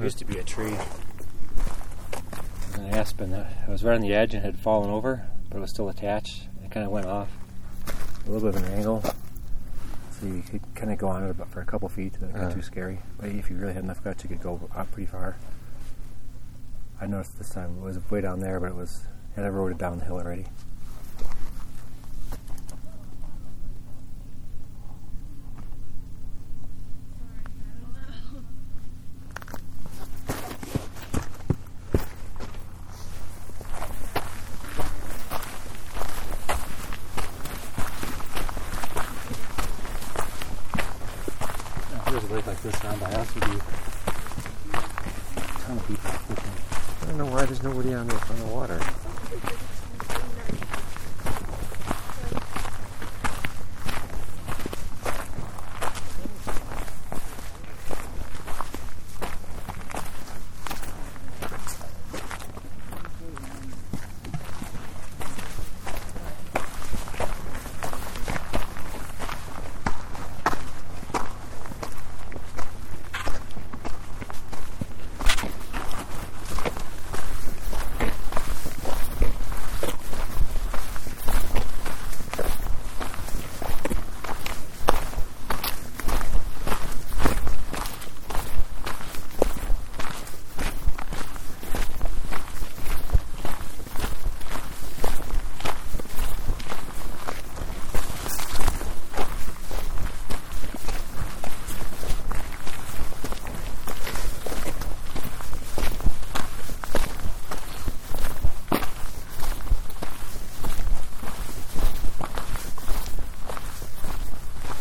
There used to be a tree. It was an aspen that was right on the edge and had fallen over, but it was still attached. It kind of went off a little bit of an angle, so you could kind of go on it about for a couple feet. It wasn't Uh. too scary. But if you really had enough guts, you could go up pretty far. I noticed this time it was way down there, but it was it had eroded down the hill already. Like this by us, would be a ton of people fishing. I don't know why there's nobody on the, on the water.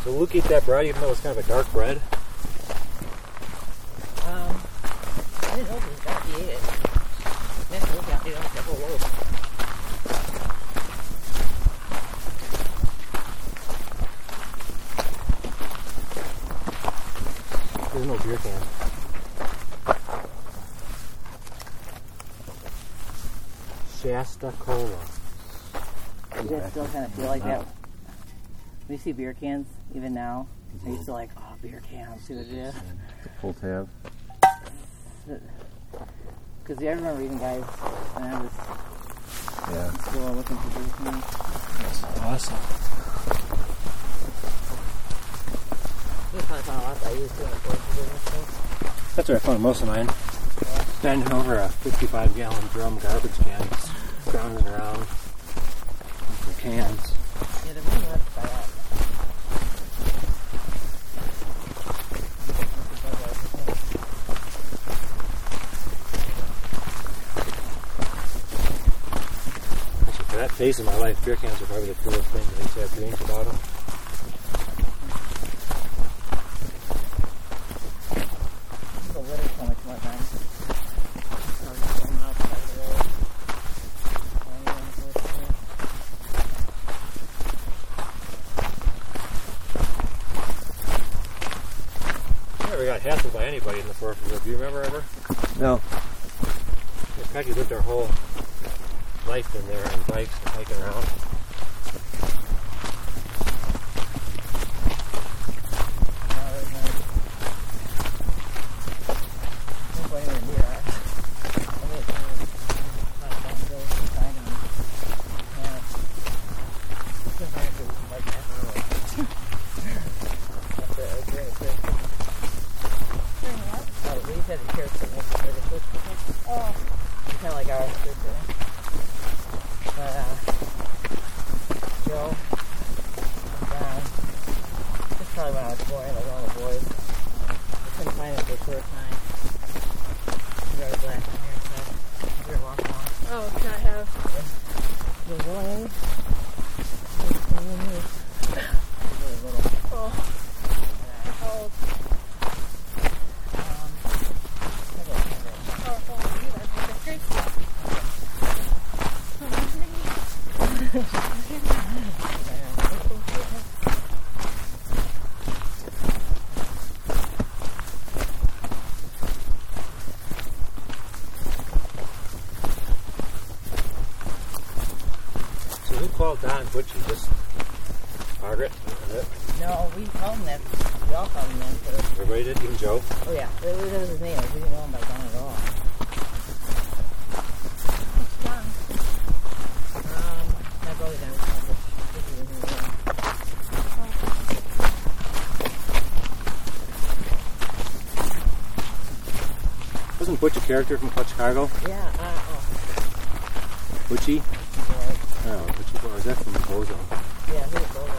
So Luke eat that bread, even though it's kind of a dark bread. Um, I didn't know it was dark. It. Next look out, dude, I the whole loaf. There's no beer can. Shasta Cola. Does it still kind of feel like that? When you see beer cans, even now, I used to like, oh, beer cans, see what it is? Full tab. Because I remember even guys when I was Yeah. in school looking for beer cans. That's awesome. You probably found a lot that I used to in the. That's where I found most of mine. Bending over a 55 gallon drum garbage can, just scrounging around for cans. Yeah, they're really hard to buy out. Actually, for that phase of my life, beer cans are probably the coolest thing. They used to have dreams about them. The litter's so much more nice. Probably just going outside the road. Finding one of those things. I never got hassled by anybody in the forest reserve. Do you remember ever? No. In fact, lived our whole life in there on bikes and hiking around. No, there's no. There's one even near us. I went to not that hill sometime and yeah, just like it was like half an hour. After I during the church. During what? Oh, we said the church thing, like the church thing. Oh, kind of like our church thing. But uh, Joe and John, this is probably when I was born, like one of the boys. I couldn't find it for a short time. Very black in here, so we were walking along. oh, can I have? The boy, really little. Oh, oh, Um, I don't remember. oh, oh, you guys are pictures. So who called Don Butchie? Just Margaret? Is it? No, we told him that We all called him then. But it, Everybody did, even Joe. oh yeah, that was, that was his name. I didn't know him by Don at all. It's done. Um, my brother died. so I just- this is his name. Wasn't Butch a character from Clutch Cargo? Yeah. Uh, oh, Butchie? boy. Oh, Butchie, or was that from Bozo? Yeah, was older.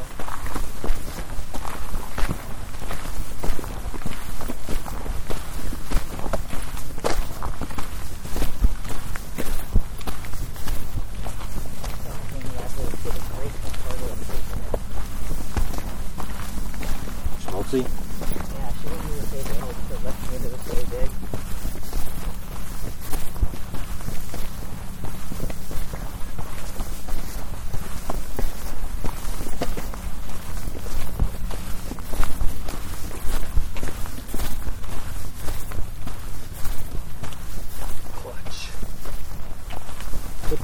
Schmaltzy? Yeah, she didn't even say that. It was left me it was really big. Clutch.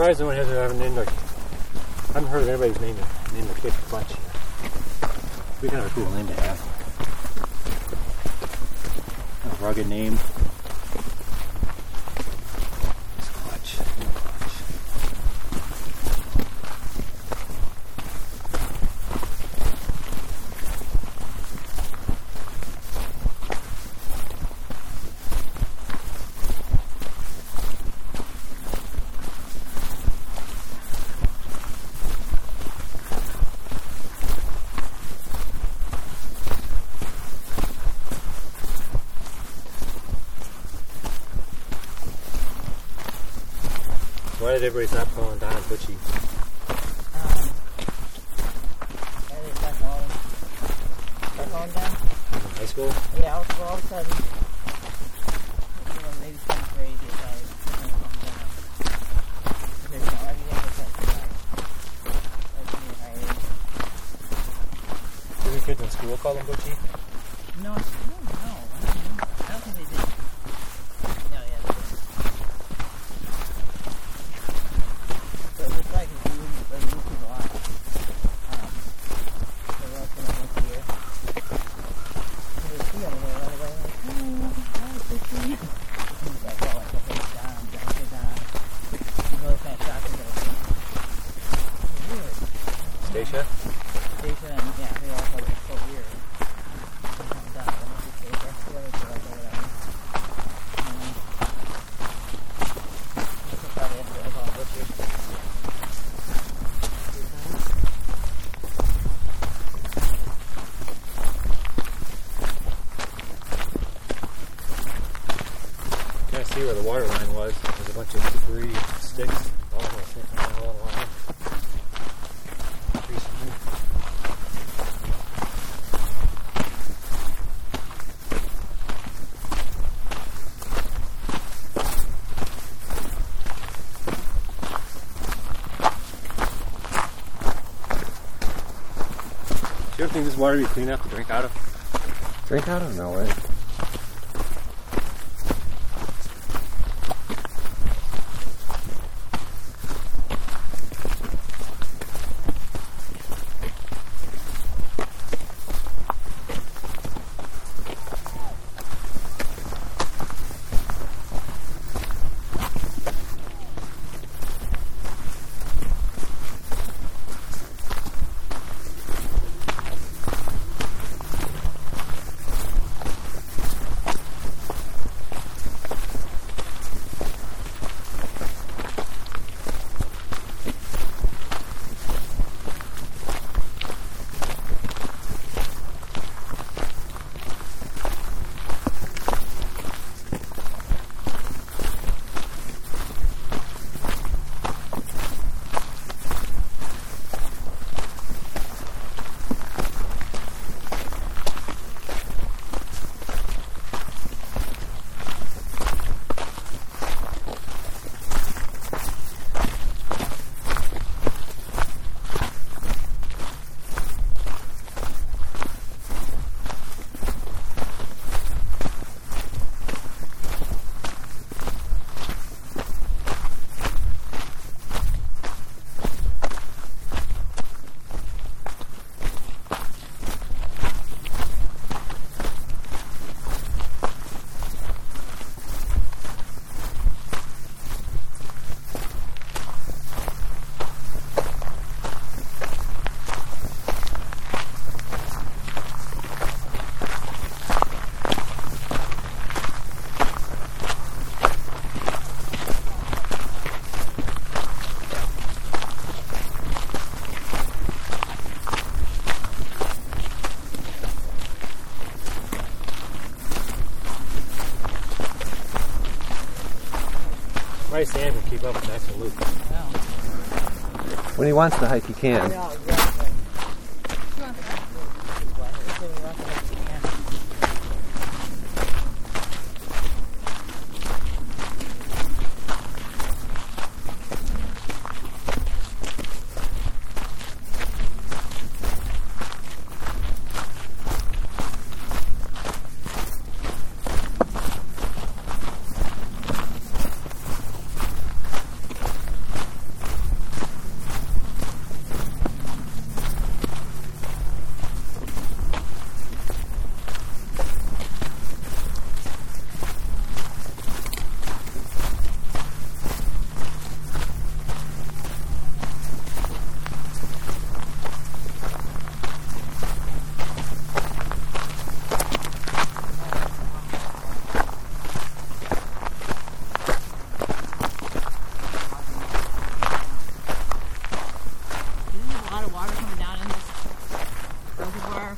Surprised no one has ever named their. I haven't heard of anybody's name their kid Clutch. It'd be kind of a cool name to have. A rugged name. It's Clutch. Clutch. Why did everybody stop calling Don Butchie? Um, and they start calling, start calling down. In high school? Yeah, all, all of a sudden, you know, maybe seventh grade, they started calling down. Because, you know, everything was at the high. Like junior high age. Did kids in school call them Butchie? No, Deze? Deze. You think this water be clean enough to drink out of? Drink out of no way. Keep up with that and Luke. No. When he wants to hike, he can. No, exactly. It's getting rough enough to can. Didn't have a lot of water coming down in this reservoir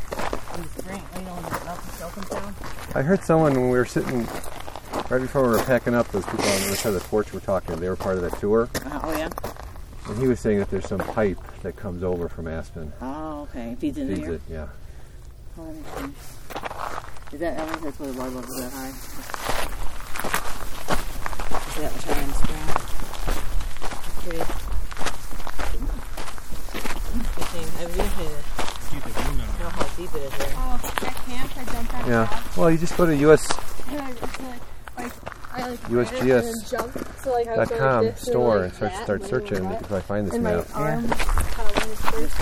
in the spring, you know, when the mountain snow comes down. I heard someone when we were sitting right before we were packing up. Those people on the other side of the porch were talking. They were part of that tour, Uh, oh, yeah? and he was saying that there's some pipe that comes over from Aspen. Oh, okay. Feeds into Feeds here. it, yeah. Oh, that makes sense. Is that, I wonder if that's why the water level is that high. Is that much higher in the spring? That's pretty. Interesting. I wish I Keep the wind know how deep it is there. Oh, at camp, I jumped out of Yeah. Well, you just go to US And I like, like, I like USGS ran it and then jumped. So like I dot com like store and start start searching then and you that. can probably find this And my map. arm kind of went first.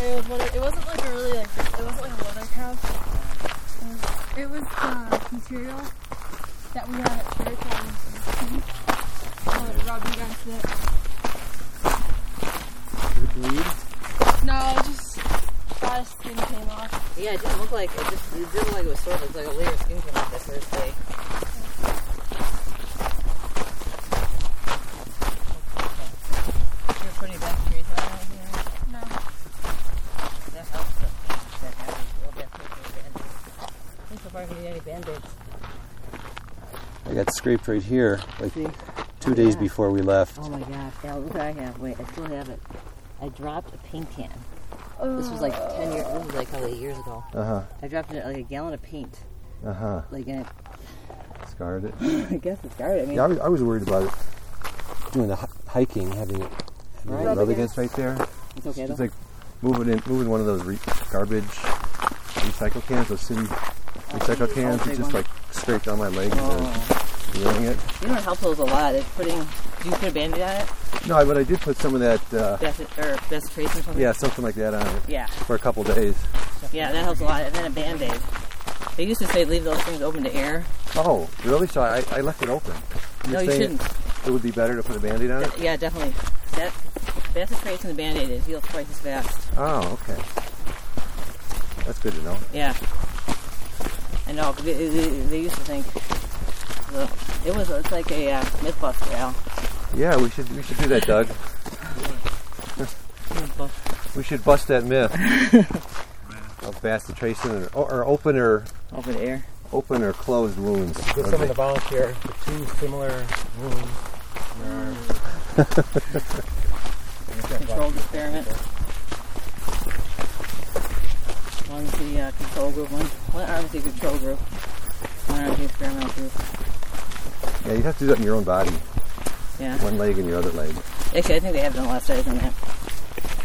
And it was one of, it wasn't like a really like it wasn't like a leather couch. It was, it was uh, material that we had at church on pink. Oh, it rubbed against it. No, it just dry skin came off. Yeah, it didn't look like it. Just it didn't look like it was sore. It was like a layer of skin came off that first day. You're putting back trees around here. No. That helps. That, that happens. Well, that takes any band-aids. I think so far I can get any band-aids. I got scraped right here, like See? two days Yeah. before we left. Oh my gosh, Al, look what I have. Wait, I still have it. I dropped a paint can. This was like 10 years, this was like probably eight years ago. Uh huh. I dropped it like a gallon of paint. Uh huh. Like, and Scarred it. it, I guess it started. I mean, Yeah, I was, I was worried about it. Doing the hi- hiking, having it, having Right. it rub against right there. it's okay though. It's like moving in, moving one of those re- garbage recycle cans, those city recycle cans. It just one. like scraped on my leg and Oh. Feeling it. You know what helps those a lot is putting. Do you put a band-aid on it? No, but I did put some of that, uh, Best or bacitracin or something? yeah, something like that on it Yeah. for a couple days. Yeah, that helps a lot. And then a band-aid. They used to say leave those things open to air. Oh, really? So I, I left it open. You're no, you shouldn't. It would be better to put a band-aid on it? Yeah, definitely. That faster trace than the band-aid is. Heals twice as fast. Oh, okay. That's good to know. Yeah. I know. They, they, they used to think well, it was. It's like a uh, myth buster, Al. Yeah, we should we should do that, Doug. We should bust that myth of bacitracin or, or open or Open air. open or closed wounds. Get someone to volunteer for two similar wounds in. Controlled experiment. One's the uh, control group. One, one arm's the control group. One arm's the experimental group. Yeah, you have to do that in your own body. Yeah. One leg and your other leg. Actually, I think they have done a lot of studies on that.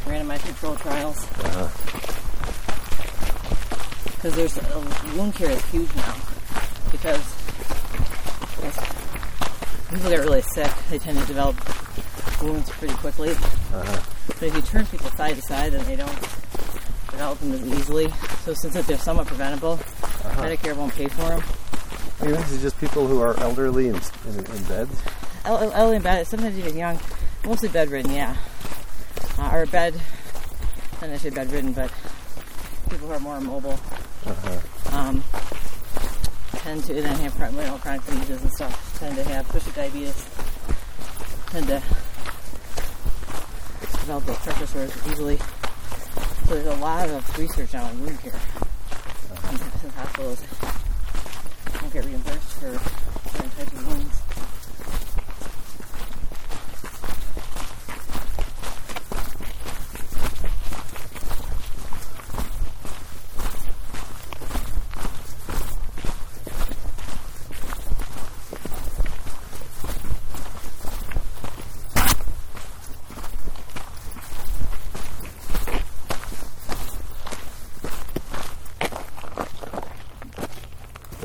Randomized control trials. Uh-huh. Because there's uh, wound care is huge now. Because people get really sick, they tend to develop wounds pretty quickly. Uh-huh. But if you turn people side to side, then they don't develop them as easily. So since they're somewhat preventable, Medicare won't pay for them. Maybe this is just people who are elderly and in, in beds. El- el- elderly and bed, sometimes even young, mostly bedridden, yeah. Uh, or bed, not necessarily bedridden, but people who are more mobile Uh-huh. um, tend to then have you know, chronic diseases and stuff. Tend to have, especially diabetes, tend to develop those pressure sores easily. So there's a lot of research now on wound care. And Since hospitals don't get reimbursed for certain types of wounds.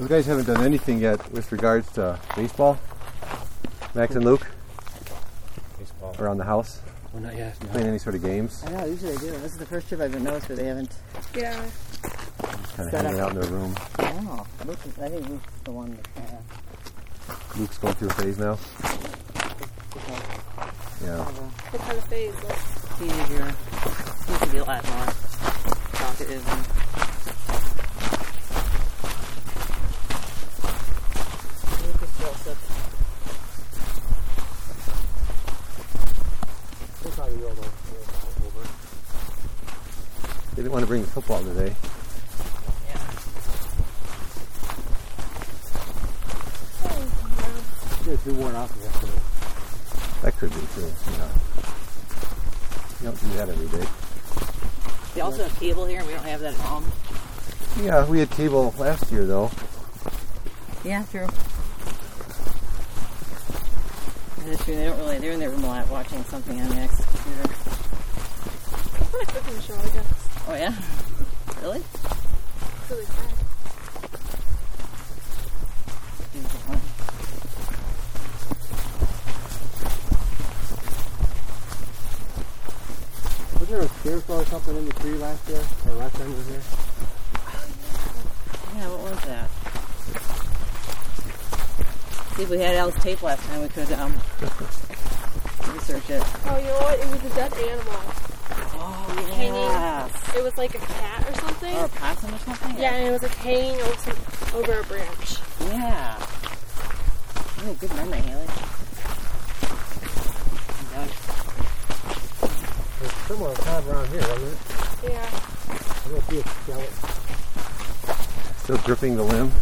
Guys haven't done anything yet with regards to baseball. Max and Luke Baseball. around the house Well, not yet. playing No. any sort of games. I know, usually they do. This is the first trip I've been noticed where they haven't. Yeah. Kind of Set hanging up. out in their room. I don't know. Luke, is- I think Luke's the one that kind of. Luke's going through a phase now. Yeah. What kind of phase? Like, teenager. Seems to be a lot more talkative and. Didn't want to bring the football today. Yeah. You're too worn out yesterday. That could be too. Yeah. You don't do that every day. They also have cable here, and we don't have that at home. Yeah, we had cable last year though. Yeah, true. That's true. They don't really. They're in their room a lot watching something on the next computer. What a cooking show, I guess. Oh yeah. Really? It's really. Was there a scarecrow or something in the tree last year? Or last time you were here? Yeah, what was that? See, if we had Al's tape last time, we could um research it. Oh, you know what? It was a dead animal. Hanging. yes. It was like a cat or something. Or a possum or something. yeah, and it was like hanging over, some, over a branch. Yeah. You have good memory, Haley. Doug. It's somewhere kind of around here, wasn't it? Yeah. I don't see a skeleton. Still gripping the limb.